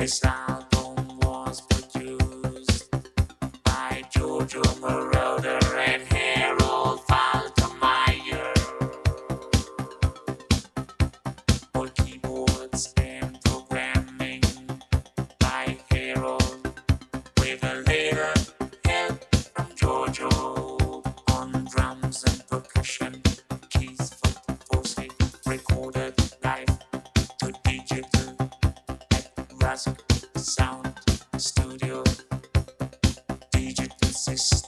It's not. recorded live to digital at Rask Sound Studio Digital System.